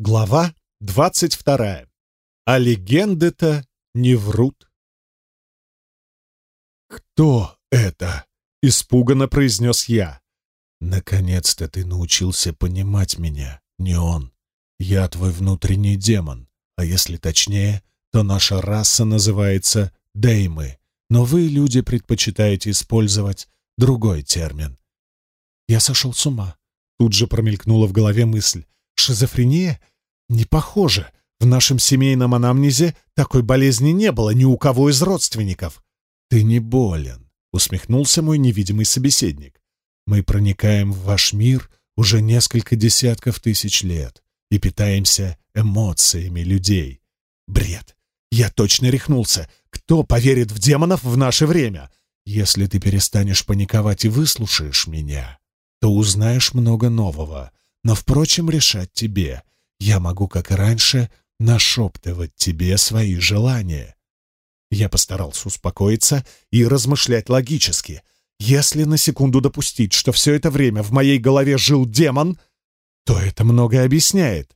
Глава двадцать вторая. А легенды то не врут. «Кто это?» — испуганно произнес я. «Наконец-то ты научился понимать меня, не он. Я твой внутренний демон, а если точнее, то наша раса называется Деймы, но вы, люди, предпочитаете использовать другой термин». «Я сошел с ума», — тут же промелькнула в голове мысль. Шизофрения? Не похоже. В нашем семейном анамнезе такой болезни не было ни у кого из родственников. Ты не болен, усмехнулся мой невидимый собеседник. Мы проникаем в ваш мир уже несколько десятков тысяч лет и питаемся эмоциями людей. Бред. Я точно рехнулся. Кто поверит в демонов в наше время? Если ты перестанешь паниковать и выслушаешь меня, то узнаешь много нового. Но, впрочем, решать тебе. Я могу, как и раньше, нашептывать тебе свои желания. Я постарался успокоиться и размышлять логически. Если на секунду допустить, что все это время в моей голове жил демон, то это многое объясняет.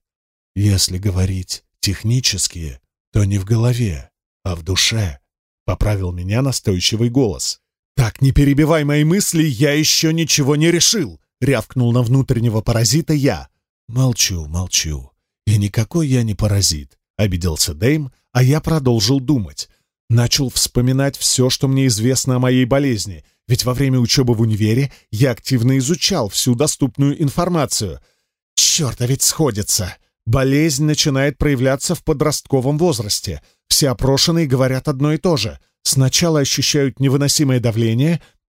Если говорить технически, то не в голове, а в душе, — поправил меня настойчивый голос. «Так, не перебивай мои мысли, я еще ничего не решил!» рявкнул на внутреннего паразита я. Молчу, молчу. И никакой я не паразит, обиделся Дэйм, а я продолжил думать. Начал вспоминать все, что мне известно о моей болезни, ведь во время учебы в универе я активно изучал всю доступную информацию. Черт, а ведь сходится. Болезнь начинает проявляться в подростковом возрасте. Все опрошенные говорят одно и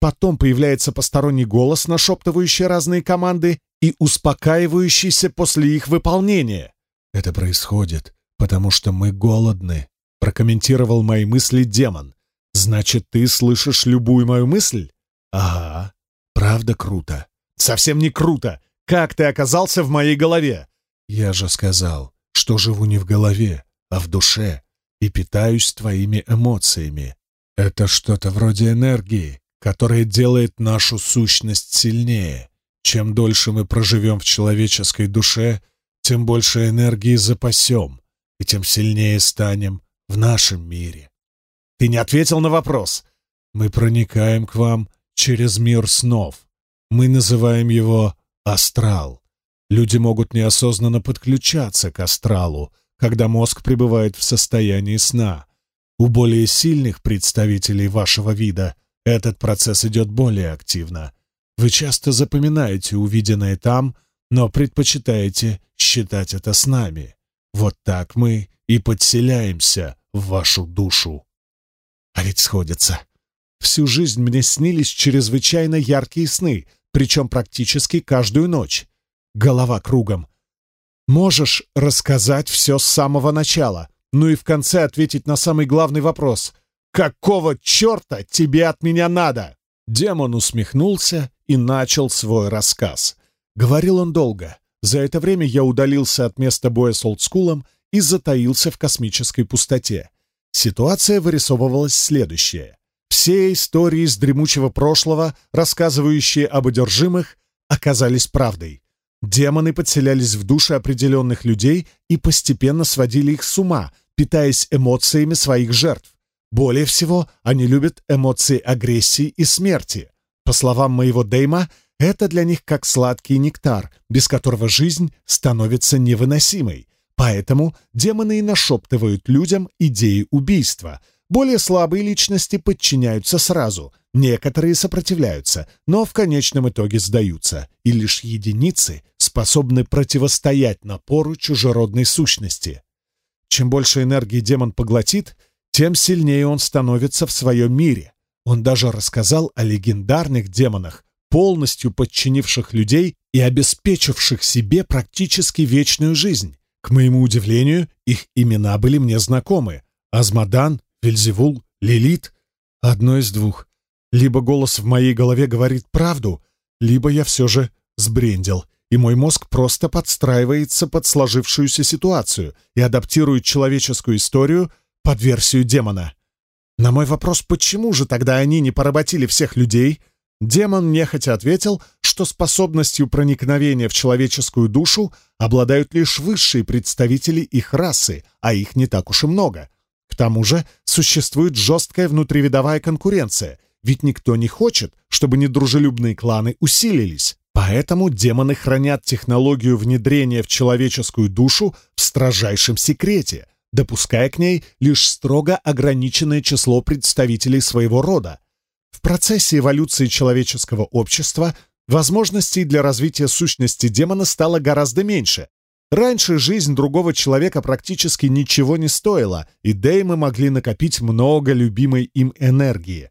то же. Сначала ощущают невыносимое давление, Потом появляется посторонний голос, нашептывающий разные команды и успокаивающийся после их выполнения. «Это происходит, потому что мы голодны», — прокомментировал мои мысли демон. «Значит, ты слышишь любую мою мысль?» «Ага, правда круто». «Совсем не круто! Как ты оказался в моей голове?» «Я же сказал, что живу не в голове, а в душе и питаюсь твоими эмоциями. Это что-то вроде энергии, которая делает нашу сущность сильнее. Чем дольше мы проживем в человеческой душе, тем больше энергии запасем, и тем сильнее станем в нашем мире. Ты не ответил на вопрос. Мы проникаем к вам через мир снов. Мы называем его астрал. Люди могут неосознанно подключаться к астралу, когда мозг пребывает в состоянии сна. У более сильных представителей вашего вида – этот процесс идет более активно. Вы часто запоминаете увиденное там, но предпочитаете считать это с нами. Вот так мы и подселяемся в вашу душу. А ведь сходится. Всю жизнь мне снились чрезвычайно яркие сны, причем практически каждую ночь. Голова кругом. Можешь рассказать все с самого начала, ну и в конце ответить на самый главный вопрос. Какого черта тебе от меня надо?» Демон усмехнулся и начал свой рассказ. Говорил он долго. За это время я удалился от места боя с олдскулом и затаился в космической пустоте. Ситуация вырисовывалась следующая. Все истории из дремучего прошлого, рассказывающие об одержимых, оказались правдой. Демоны подселялись в души определенных людей и постепенно сводили их с ума, питаясь эмоциями своих жертв. Более всего, они любят эмоции агрессии и смерти. По словам моего Дейма, это для них как сладкий нектар, без которого жизнь становится невыносимой. Поэтому демоны и нашептывают людям идеи убийства. Более слабые личности подчиняются сразу, некоторые сопротивляются, но в конечном итоге сдаются, и лишь единицы способны противостоять напору чужеродной сущности. Чем больше энергии демон поглотит, тем сильнее он становится в своем мире. Он даже рассказал о легендарных демонах, полностью подчинивших людей и обеспечивших себе практически вечную жизнь. К моему удивлению, их имена были мне знакомы. Азмадан, Вельзевул, Лилит. Одно из двух. Либо голос в моей голове говорит правду, либо я все же сбрендил, и мой мозг просто подстраивается под сложившуюся ситуацию и адаптирует человеческую историю — под версию демона. На мой вопрос, почему же тогда они не поработили всех людей, Демон нехотя ответил, что способностью проникновения в человеческую душу обладают лишь высшие представители их расы, а их не так уж и много. К тому же существует жесткая внутривидовая конкуренция, ведь никто не хочет, чтобы недружелюбные кланы усилились. Поэтому демоны хранят технологию внедрения в человеческую душу в строжайшем секрете, допуская к ней лишь строго ограниченное число представителей своего рода. В процессе эволюции человеческого общества возможностей для развития сущности демона стало гораздо меньше. Раньше жизнь другого человека практически ничего не стоила, и деймы могли накопить много любимой им энергии.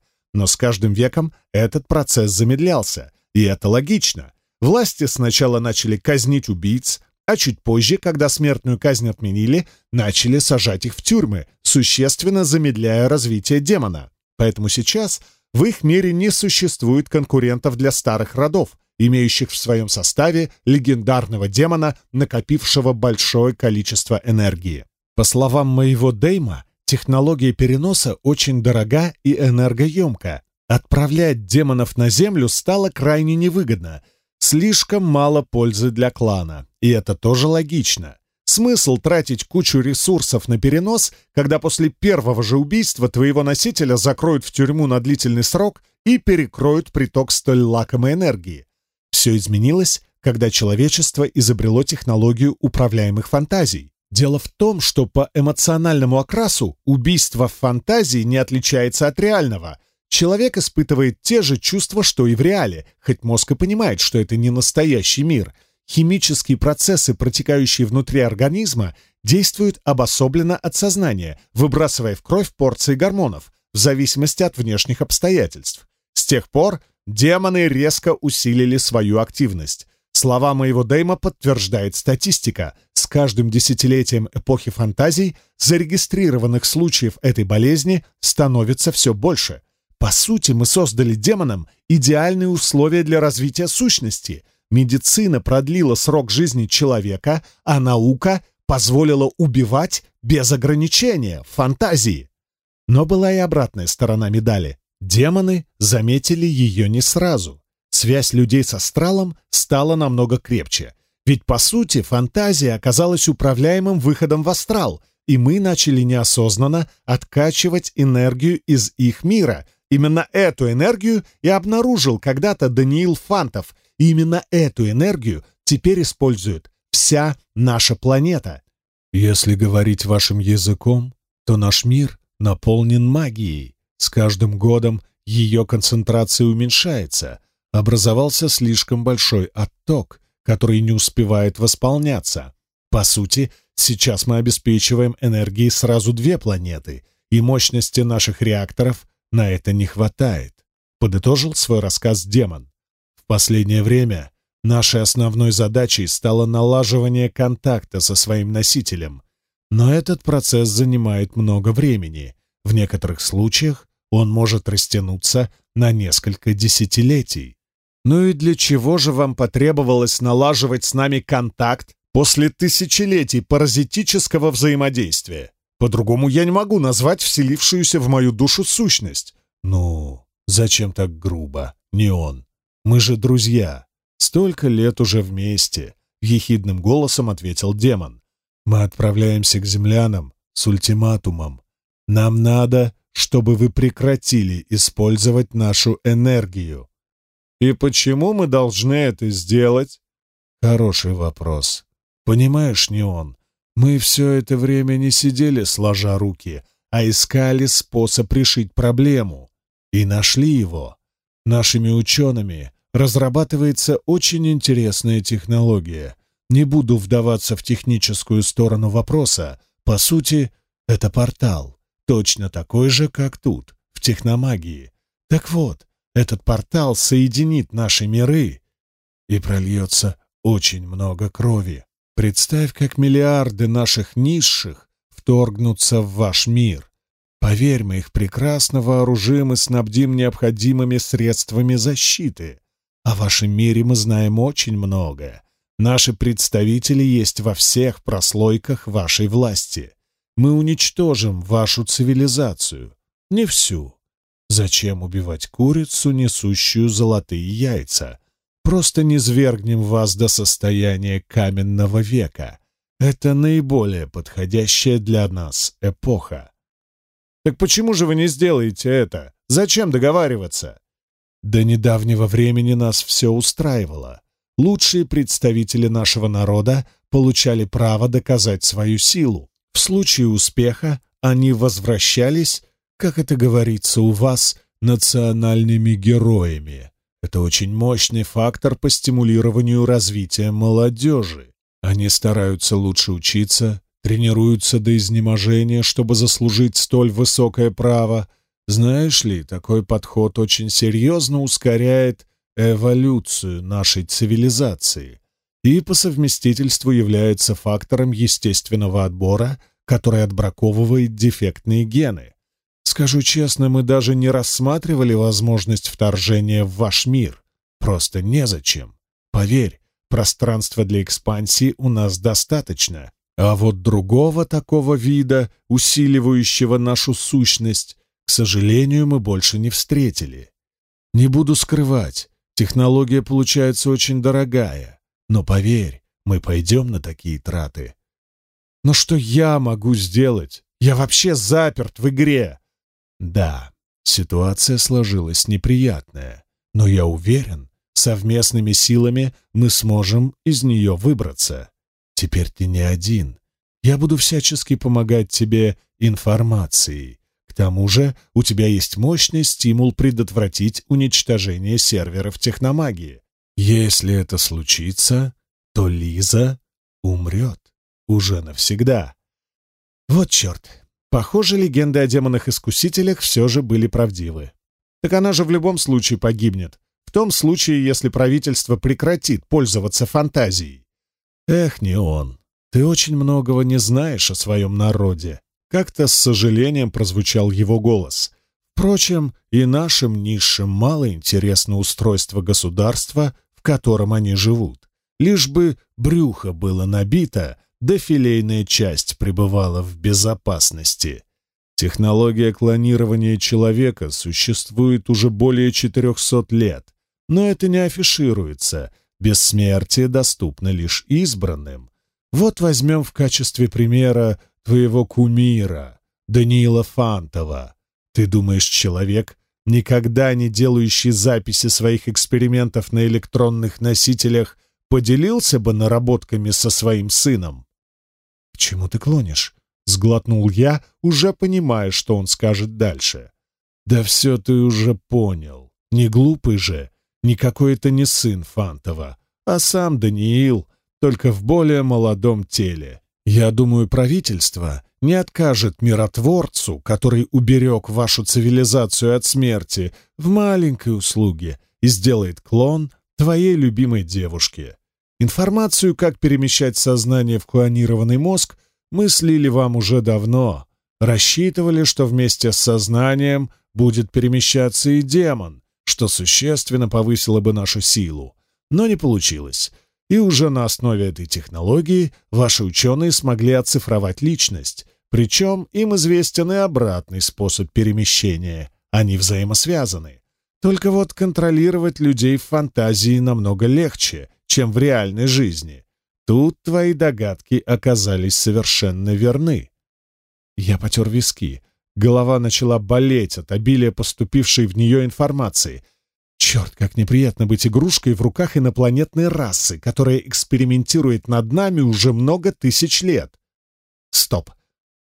Но с каждым веком этот процесс замедлялся, и это логично. Власти сначала начали казнить убийц, а чуть позже, когда смертную казнь отменили, начали сажать их в тюрьмы, существенно замедляя развитие демона. Поэтому сейчас в их мире не существует конкурентов для старых родов, имеющих в своем составе легендарного демона, накопившего большое количество энергии. По словам моего Дейма, технология переноса очень дорога и энергоемка. Отправлять демонов на Землю стало крайне невыгодно. слишком мало пользы для клана. И это тоже логично. Смысл тратить кучу ресурсов на перенос, когда после первого же убийства твоего носителя закроют в тюрьму на длительный срок и перекроют приток столь лакомой энергии. Все изменилось, когда человечество изобрело технологию управляемых фантазий. Дело в том, что по эмоциональному окрасу убийство в фантазии не отличается от реального — Человек испытывает те же чувства, что и в реале, хоть мозг и понимает, что это не настоящий мир. Химические процессы, протекающие внутри организма, действуют обособленно от сознания, выбрасывая в кровь порции гормонов, в зависимости от внешних обстоятельств. С тех пор демоны резко усилили свою активность. Слова моего дейма подтверждает статистика. С каждым десятилетием эпохи фантазий зарегистрированных случаев этой болезни становится все больше – По сути, мы создали демонам идеальные условия для развития сущности — Медицина продлила срок жизни человека, а наука позволила убивать без ограничения, фантазии. Но была и обратная сторона медали. Демоны заметили ее не сразу. Связь людей с астралом стала намного крепче. Ведь, по сути, фантазия оказалась управляемым выходом в астрал, и мы начали неосознанно откачивать энергию из их мира. Именно эту энергию и обнаружил когда-то Даниил Фантов. И именно эту энергию теперь использует вся наша планета. Если говорить вашим языком, то наш мир наполнен магией. С каждым годом ее концентрация уменьшается. Образовался слишком большой отток, который не успевает восполняться. По сути, сейчас мы обеспечиваем энергией сразу две планеты, и мощности наших реакторов – на это не хватает, подытожил свой рассказ демон. В последнее время нашей основной задачей стало налаживание контакта со своим носителем, но этот процесс занимает много времени. В некоторых случаях он может растянуться на несколько десятилетий. Ну и для чего же вам потребовалось налаживать с нами контакт после тысячелетий паразитического взаимодействия? По-другому я не могу назвать вселившуюся в мою душу сущность. Ну, зачем так грубо? Не он. Мы же друзья. Столько лет уже вместе. Ехидным голосом ответил демон. Мы отправляемся к землянам с ультиматумом. Нам надо, чтобы вы прекратили использовать нашу энергию. И почему мы должны это сделать? Хороший вопрос. Понимаешь, не он. Мы все это время не сидели, сложа руки, а искали способ решить проблему. И нашли его. Нашими учеными разрабатывается очень интересная технология. Не буду вдаваться в техническую сторону вопроса. По сути, это портал. Точно такой же, как тут, в техномагии. Так вот, этот портал соединит наши миры и прольется очень много крови. Представь, как миллиарды наших низших вторгнутся в ваш мир. Поверь, мы их прекрасно вооружим и снабдим необходимыми средствами защиты. О вашем мире мы знаем очень многое. Наши представители есть во всех прослойках вашей власти. Мы уничтожим вашу цивилизацию. Не всю. Зачем убивать курицу, несущую золотые яйца? просто не свергнем вас до состояния каменного века. Это наиболее подходящая для нас эпоха. Так почему же вы не сделаете это? Зачем договариваться? До недавнего времени нас все устраивало. Лучшие представители нашего народа получали право доказать свою силу. В случае успеха они возвращались, как это говорится у вас, национальными героями. Это очень мощный фактор по стимулированию развития молодежи. Они стараются лучше учиться, тренируются до изнеможения, чтобы заслужить столь высокое право. Знаешь ли, такой подход очень серьезно ускоряет эволюцию нашей цивилизации и по совместительству является фактором естественного отбора, который отбраковывает дефектные гены. Скажу честно, мы даже не рассматривали возможность вторжения в ваш мир. Просто незачем. Поверь, пространства для экспансии у нас достаточно. А вот другого такого вида, усиливающего нашу сущность, к сожалению, мы больше не встретили. Не буду скрывать, технология получается очень дорогая. Но поверь, мы пойдем на такие траты. Но что я могу сделать? Я вообще заперт в игре. Да, ситуация сложилась неприятная, но я уверен, совместными силами мы сможем из нее выбраться. Теперь ты не один. Я буду всячески помогать тебе информацией. К тому же у тебя есть мощный стимул предотвратить уничтожение серверов техномагии. Если это случится, то Лиза умрет. Уже навсегда. Вот черт, Похоже, легенды о демонах-искусителях все же были правдивы. Так она же в любом случае погибнет. В том случае, если правительство прекратит пользоваться фантазией. Эх, не он. Ты очень многого не знаешь о своем народе. Как-то с сожалением прозвучал его голос. Впрочем, и нашим низшим мало интересно устройство государства, в котором они живут. Лишь бы брюхо было набито, дофилейная часть пребывала в безопасности. Технология клонирования человека существует уже более 400 лет, но это не афишируется, бессмертие доступно лишь избранным. Вот возьмем в качестве примера твоего кумира, Даниила Фантова. Ты думаешь, человек, никогда не делающий записи своих экспериментов на электронных носителях, поделился бы наработками со своим сыном? «К чему ты клонишь?» — сглотнул я, уже понимая, что он скажет дальше. «Да все ты уже понял. Не глупый же. Никакой это не сын Фантова, а сам Даниил, только в более молодом теле. Я думаю, правительство не откажет миротворцу, который уберег вашу цивилизацию от смерти, в маленькой услуге и сделает клон твоей любимой девушке. Информацию, как перемещать сознание в клонированный мозг, мы слили вам уже давно. Рассчитывали, что вместе с сознанием будет перемещаться и демон, что существенно повысило бы нашу силу. Но не получилось. И уже на основе этой технологии ваши ученые смогли оцифровать личность. Причем им известен и обратный способ перемещения. Они взаимосвязаны. Только вот контролировать людей в фантазии намного легче, чем в реальной жизни. Тут твои догадки оказались совершенно верны. Я потер виски. Голова начала болеть от обилия поступившей в нее информации. Черт, как неприятно быть игрушкой в руках инопланетной расы, которая экспериментирует над нами уже много тысяч лет. Стоп.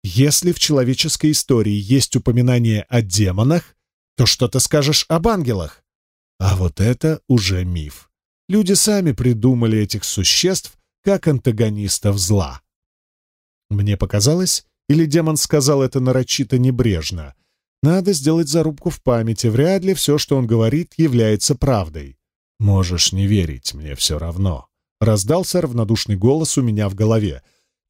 Если в человеческой истории есть упоминание о демонах, то что ты скажешь об ангелах? А вот это уже миф люди сами придумали этих существ, как антагонистов зла. Мне показалось, или демон сказал это нарочито небрежно, надо сделать зарубку в памяти, вряд ли все, что он говорит, является правдой. «Можешь не верить, мне все равно», — раздался равнодушный голос у меня в голове.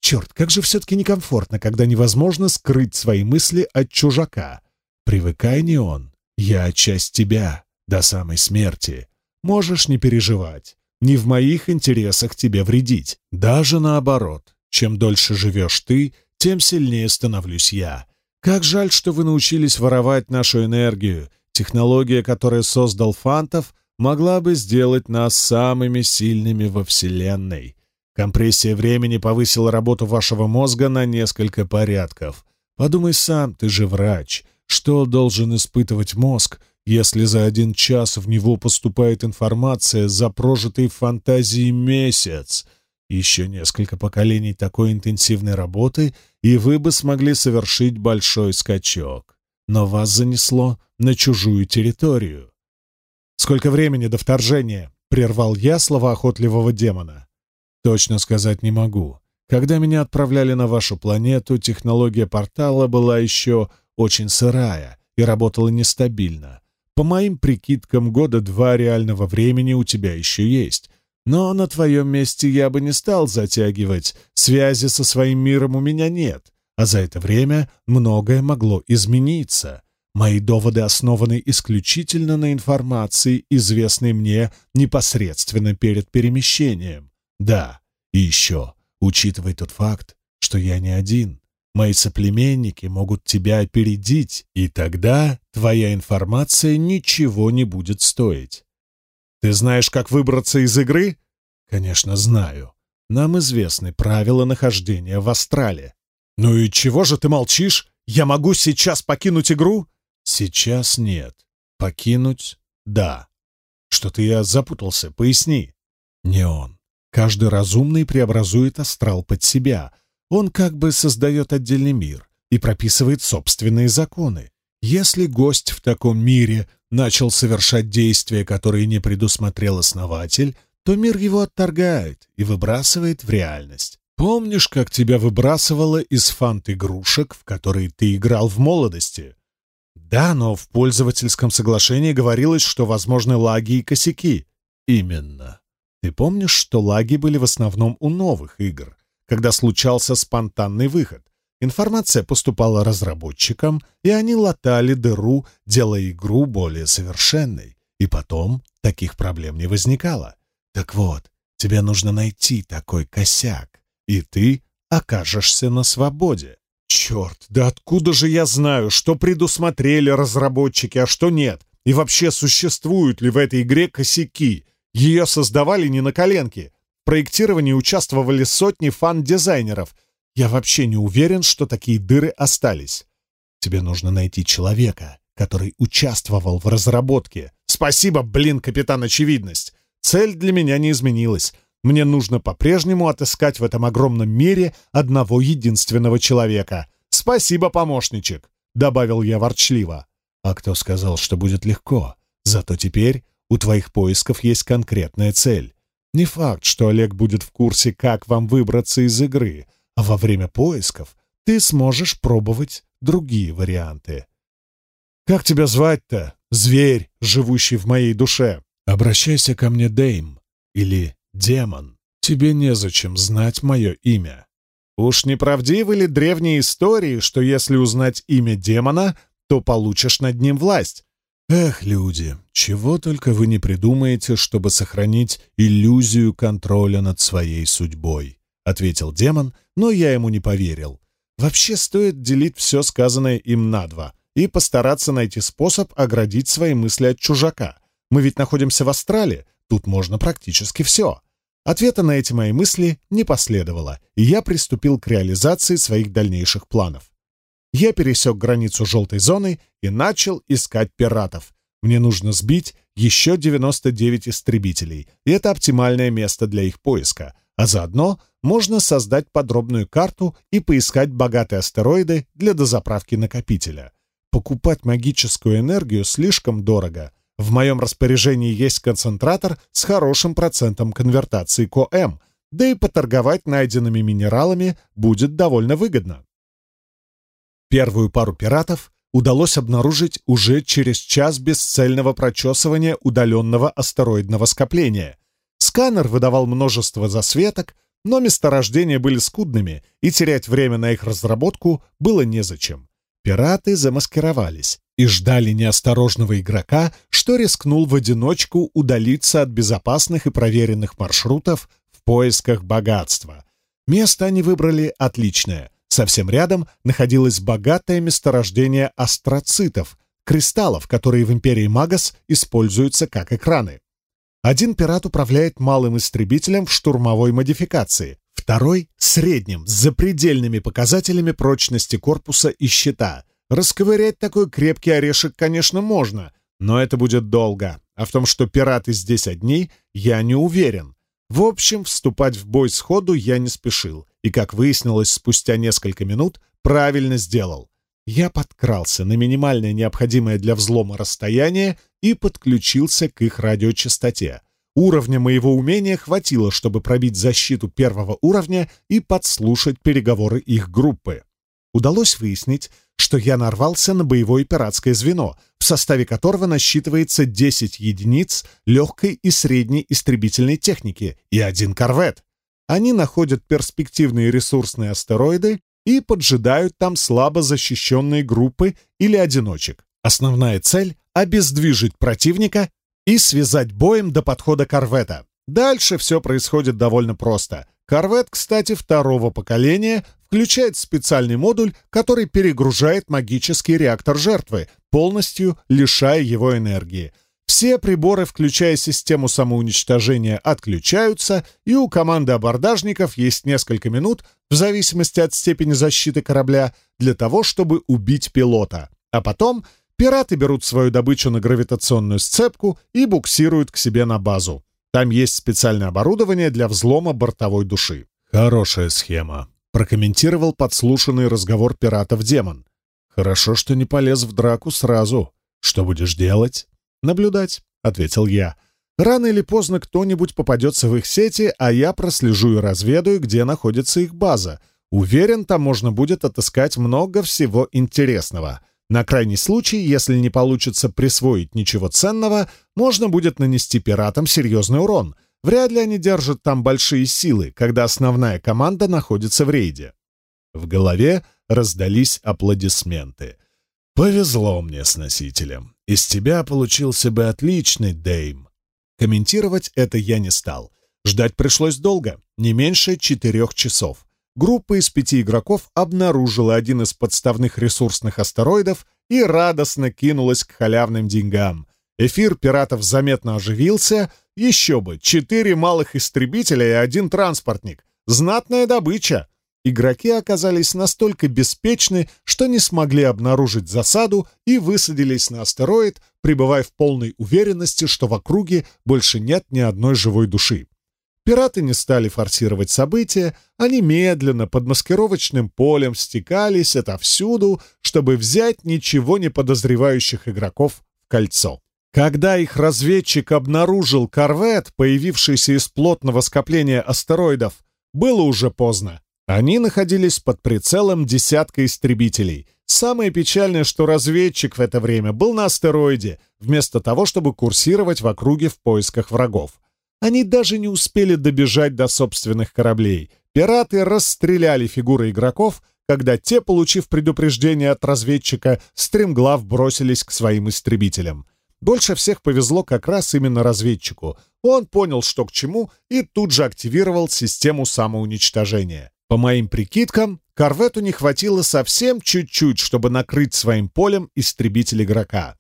«Черт, как же все-таки некомфортно, когда невозможно скрыть свои мысли от чужака. Привыкай не он, я часть тебя до самой смерти». Можешь не переживать. Не в моих интересах тебе вредить. Даже наоборот. Чем дольше живешь ты, тем сильнее становлюсь я. Как жаль, что вы научились воровать нашу энергию. Технология, которую создал Фантов, могла бы сделать нас самыми сильными во Вселенной. Компрессия времени повысила работу вашего мозга на несколько порядков. Подумай сам, ты же врач что должен испытывать мозг, если за один час в него поступает информация за прожитый в фантазии месяц. Еще несколько поколений такой интенсивной работы, и вы бы смогли совершить большой скачок. Но вас занесло на чужую территорию. «Сколько времени до вторжения?» — прервал я слова охотливого демона. «Точно сказать не могу. Когда меня отправляли на вашу планету, технология портала была еще очень сырая и работала нестабильно. По моим прикидкам, года два реального времени у тебя еще есть. Но на твоем месте я бы не стал затягивать. Связи со своим миром у меня нет. А за это время многое могло измениться. Мои доводы основаны исключительно на информации, известной мне непосредственно перед перемещением. Да, и еще, учитывай тот факт, что я не один. Мои соплеменники могут тебя опередить, и тогда твоя информация ничего не будет стоить. Ты знаешь, как выбраться из игры? Конечно, знаю. Нам известны правила нахождения в астрале. Ну и чего же ты молчишь? Я могу сейчас покинуть игру? Сейчас нет. Покинуть — да. Что-то я запутался, поясни. Не он. Каждый разумный преобразует астрал под себя — Он как бы создает отдельный мир и прописывает собственные законы. Если гость в таком мире начал совершать действия, которые не предусмотрел основатель, то мир его отторгает и выбрасывает в реальность. Помнишь, как тебя выбрасывало из фант-игрушек, в которые ты играл в молодости? Да, но в пользовательском соглашении говорилось, что возможны лаги и косяки. Именно. Ты помнишь, что лаги были в основном у новых Когда случался спонтанный выход. Информация поступала разработчикам, и они латали дыру, делая игру более совершенной. И потом таких проблем не возникало. Так вот, тебе нужно найти такой косяк, и ты окажешься на свободе. Черт, да откуда же я знаю, что предусмотрели разработчики, а что нет? И вообще существуют ли в этой игре косяки? Ее создавали не на коленке, проектированию участвовали сотни фан-дизайнеров. Я вообще не уверен, что такие дыры остались. Тебе нужно найти человека, который участвовал в разработке. Спасибо, блин, капитан Очевидность. Цель для меня не изменилась. Мне нужно по-прежнему отыскать в этом огромном мире одного единственного человека. Спасибо, помощничек, добавил я ворчливо. А кто сказал, что будет легко? Зато теперь у твоих поисков есть конкретная цель. Не факт, что Олег будет в курсе, как вам выбраться из игры, а во время поисков ты сможешь пробовать другие варианты. «Как тебя звать-то, зверь, живущий в моей душе?» «Обращайся ко мне, Дейм, или демон. Тебе незачем знать мое имя». Уж не правдивы ли древние истории, что если узнать имя демона, то получишь над ним власть? «Эх, люди, чего только вы не придумаете, чтобы сохранить иллюзию контроля над своей судьбой», — ответил демон, но я ему не поверил. «Вообще стоит делить все сказанное им на два и постараться найти способ оградить свои мысли от чужака. Мы ведь находимся в астрале, тут можно практически все». Ответа на эти мои мысли не последовало, и я приступил к реализации своих дальнейших планов. Я пересек границу желтой зоны и начал искать пиратов. Мне нужно сбить еще 99 истребителей, и это оптимальное место для их поиска, а заодно можно создать подробную карту и поискать богатые астероиды для дозаправки накопителя. Покупать магическую энергию слишком дорого — в моем распоряжении есть концентратор с хорошим процентом конвертации КОМ, да и поторговать найденными минералами будет довольно выгодно. Первую пару пиратов удалось обнаружить уже через час бесцельного прочесывания удаленного астероидного скопления. Сканер выдавал множество засветок, но месторождения были скудными, и терять время на их разработку было незачем. Пираты замаскировались и ждали неосторожного игрока, что рискнул в одиночку удалиться от безопасных и проверенных маршрутов в поисках богатства. Место они выбрали отличное. Совсем рядом находилось богатое месторождение астроцитов, кристаллов, которые в Империи Магас используются как экраны. Один пират управляет малым истребителем в штурмовой модификации, второй — средним, с запредельными показателями прочности корпуса и щита. Расковырять такой крепкий орешек, конечно, можно, но это будет долго. А в том, что пираты здесь одни, я не уверен. В общем, вступать в бой сходу я не спешил. и, как выяснилось спустя несколько минут, правильно сделал. Я подкрался на минимальное необходимое для взлома расстояние и подключился к их радиочастоте. Уровня моего умения хватило, чтобы пробить защиту первого уровня и подслушать переговоры их группы. Удалось выяснить, что я нарвался на боевое пиратское звено, в составе которого насчитывается 10 единиц легкой и средней истребительной техники и один корвет. они находят перспективные ресурсные астероиды и поджидают там слабо защищенные группы или одиночек. Основная цель — обездвижить противника и связать боем до подхода корвета. Дальше все происходит довольно просто. Корвет, кстати, второго поколения, включает специальный модуль, который перегружает магический реактор жертвы, полностью лишая его энергии. Все приборы, включая систему самоуничтожения, отключаются, и у команды абордажников есть несколько минут, в зависимости от степени защиты корабля, для того, чтобы убить пилота. А потом пираты берут свою добычу на гравитационную сцепку и буксируют к себе на базу. Там есть специальное оборудование для взлома бортовой души. Хорошая схема. Прокомментировал подслушанный разговор пиратов демон. Хорошо, что не полез в драку сразу. Что будешь делать? Наблюдать, ответил я. Рано или поздно кто-нибудь попадется в их сети, а я прослежу и разведаю, где находится их база. Уверен, там можно будет отыскать много всего интересного. На крайний случай, если не получится присвоить ничего ценного, можно будет нанести пиратам серьезный урон. Вряд ли они держат там большие силы, когда основная команда находится в рейде. В голове раздались аплодисменты. «Повезло Из тебя получился бы отличный дейм. Комментировать это я не стал. Ждать пришлось долго, не меньше четырех часов. Группа из пяти игроков обнаружила один из подставных ресурсных астероидов и радостно кинулась к халявным деньгам. Эфир пиратов заметно оживился. Еще бы, четыре малых истребителя и один транспортник. Знатная добыча игроки оказались настолько беспечны, что не смогли обнаружить засаду и высадились на астероид, пребывая в полной уверенности, что в округе больше нет ни одной живой души. Пираты не стали форсировать события, они медленно под маскировочным полем стекались отовсюду, чтобы взять ничего не подозревающих игроков в кольцо. Когда их разведчик обнаружил корвет, появившийся из плотного скопления астероидов, было уже поздно. Они находились под прицелом десятка истребителей. Самое печальное, что разведчик в это время был на астероиде, вместо того, чтобы курсировать в округе в поисках врагов. Они даже не успели добежать до собственных кораблей. Пираты расстреляли фигуры игроков, когда те, получив предупреждение от разведчика, стремглав бросились к своим истребителям. Больше всех повезло как раз именно разведчику. Он понял, что к чему, и тут же активировал систему самоуничтожения. По моим прикидкам, корвету не хватило совсем чуть-чуть, чтобы накрыть своим полем истребитель игрока.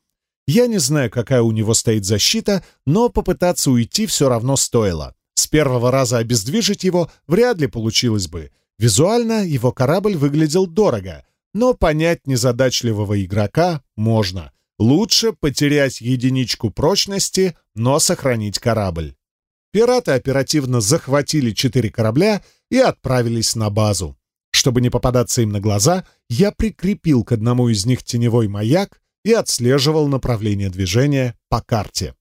Я не знаю, какая у него стоит защита, но попытаться уйти все равно стоило. С первого раза обездвижить его вряд ли получилось бы. Визуально его корабль выглядел дорого, но понять незадачливого игрока можно. Лучше потерять единичку прочности, но сохранить корабль. Пираты оперативно захватили четыре корабля и отправились на базу. Чтобы не попадаться им на глаза, я прикрепил к одному из них теневой маяк и отслеживал направление движения по карте.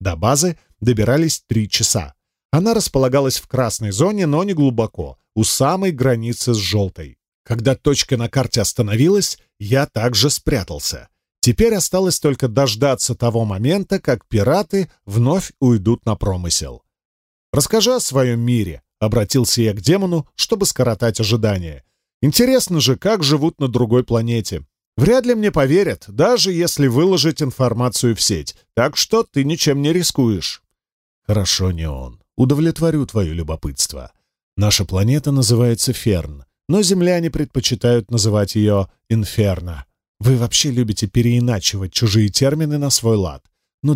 До базы добирались три часа. Она располагалась в красной зоне, но не глубоко, у самой границы с желтой. Когда точка на карте остановилась, я также спрятался. Теперь осталось только дождаться того момента, как пираты вновь уйдут на промысел. «Расскажи о своем мире», обратился я к демону, чтобы скоротать ожидания. «Интересно же, как живут на другой планете. Вряд ли мне поверят, даже если выложить информацию в сеть, так что ты ничем не рискуешь. Хорошо, не он. Удовлетворю твое любопытство. Наша планета называется Ферн, но земляне предпочитают называть ее Инферно. Вы вообще любите переиначивать чужие термины на свой лад. Ну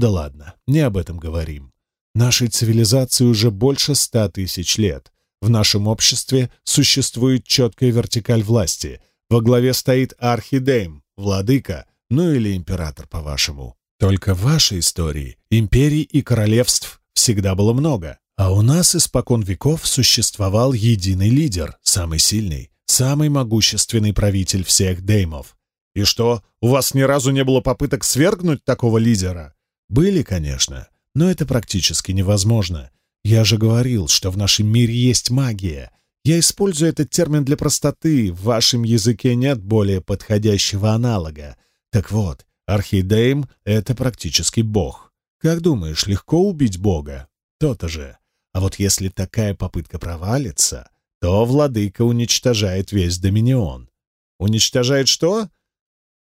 Нашей цивилизации уже больше ста тысяч лет. В нашем обществе существует четкая вертикаль власти. Во главе стоит архидейм, владыка, ну или император, по-вашему. Только в вашей истории империй и королевств всегда было много. А у нас испокон веков существовал единый лидер, самый сильный, самый могущественный правитель всех деймов. И что, у вас ни разу не было попыток свергнуть такого лидера? Были, конечно но это практически невозможно. Я же говорил, что в нашем мире есть магия. Я использую этот термин для простоты, в вашем языке нет более подходящего аналога. Так вот, Архидейм — это практически бог. Как думаешь, легко убить бога? То-то же. А вот если такая попытка провалится, то владыка уничтожает весь Доминион. Уничтожает что?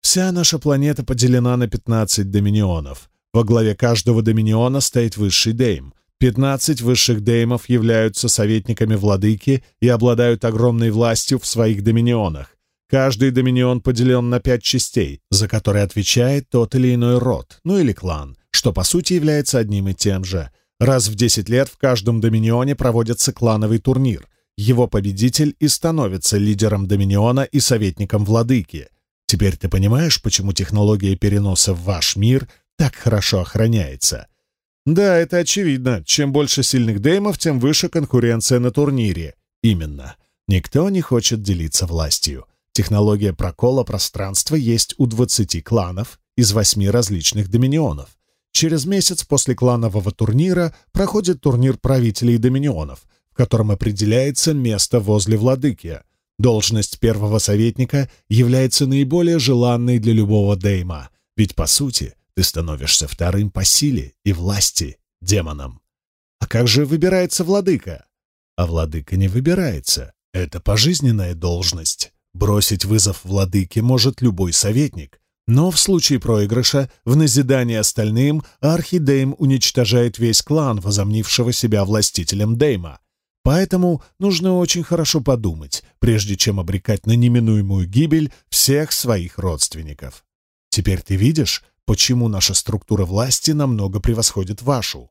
Вся наша планета поделена на 15 доминионов — Во главе каждого доминиона стоит высший дейм. 15 высших деймов являются советниками владыки и обладают огромной властью в своих доминионах. Каждый доминион поделен на пять частей, за которые отвечает тот или иной род, ну или клан, что по сути является одним и тем же. Раз в 10 лет в каждом доминионе проводится клановый турнир. Его победитель и становится лидером доминиона и советником владыки. Теперь ты понимаешь, почему технология так хорошо охраняется. Да, это очевидно. Чем больше сильных деймов, тем выше конкуренция на турнире. Именно. Никто не хочет делиться властью. Технология прокола пространства есть у 20 кланов из восьми различных доминионов. Через месяц после кланового турнира проходит турнир правителей доминионов, в котором определяется место возле владыки. Должность первого советника является наиболее желанной для любого дейма, ведь, по сути, ты становишься вторым по силе и власти демоном. А как же выбирается владыка? А владыка не выбирается. Это пожизненная должность. Бросить вызов владыке может любой советник, но в случае проигрыша, в назидание остальным, архидейм уничтожает весь клан, возомнившего себя властителем Дейма. Поэтому нужно очень хорошо подумать, прежде чем обрекать на неминуемую гибель всех своих родственников. Теперь ты видишь, почему наша структура власти намного превосходит вашу.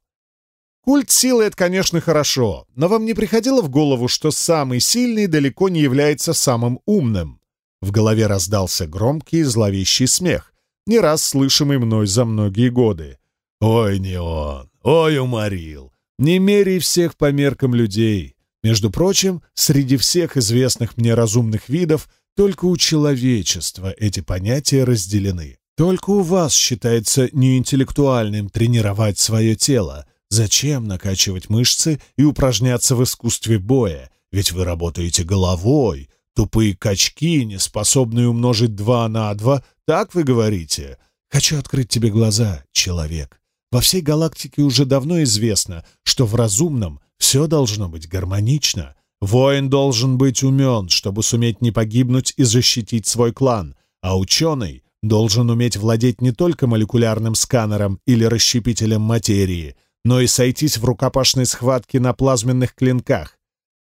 Культ силы — это, конечно, хорошо, но вам не приходило в голову, что самый сильный далеко не является самым умным? В голове раздался громкий зловещий смех, не раз слышимый мной за многие годы. «Ой, не он! Ой, уморил! Не меряй всех по меркам людей! Между прочим, среди всех известных мне разумных видов только у человечества эти понятия разделены. Только у вас считается неинтеллектуальным тренировать свое тело. Зачем накачивать мышцы и упражняться в искусстве боя? Ведь вы работаете головой. Тупые качки, не способные умножить два на два, так вы говорите? Хочу открыть тебе глаза, человек. Во всей галактике уже давно известно, что в разумном все должно быть гармонично. Воин должен быть умен, чтобы суметь не погибнуть и защитить свой клан, а ученый должен уметь владеть не только молекулярным сканером или расщепителем материи, но и сойтись в рукопашной схватке на плазменных клинках.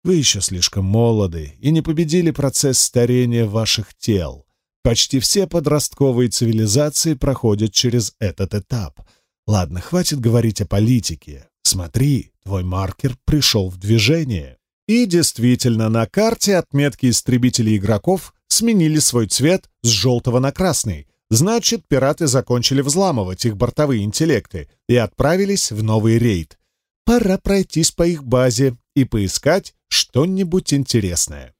Вы еще слишком молоды и не победили процесс старения ваших тел. Почти все подростковые цивилизации проходят через этот этап — Ладно, хватит говорить о политике. Смотри, твой маркер пришел в движение. И действительно, на карте отметки истребителей игроков Сменили свой цвет с желтого на красный. Значит, пираты закончили взламывать их бортовые интеллекты и отправились в новый рейд. Пора пройтись по их базе и поискать что-нибудь интересное.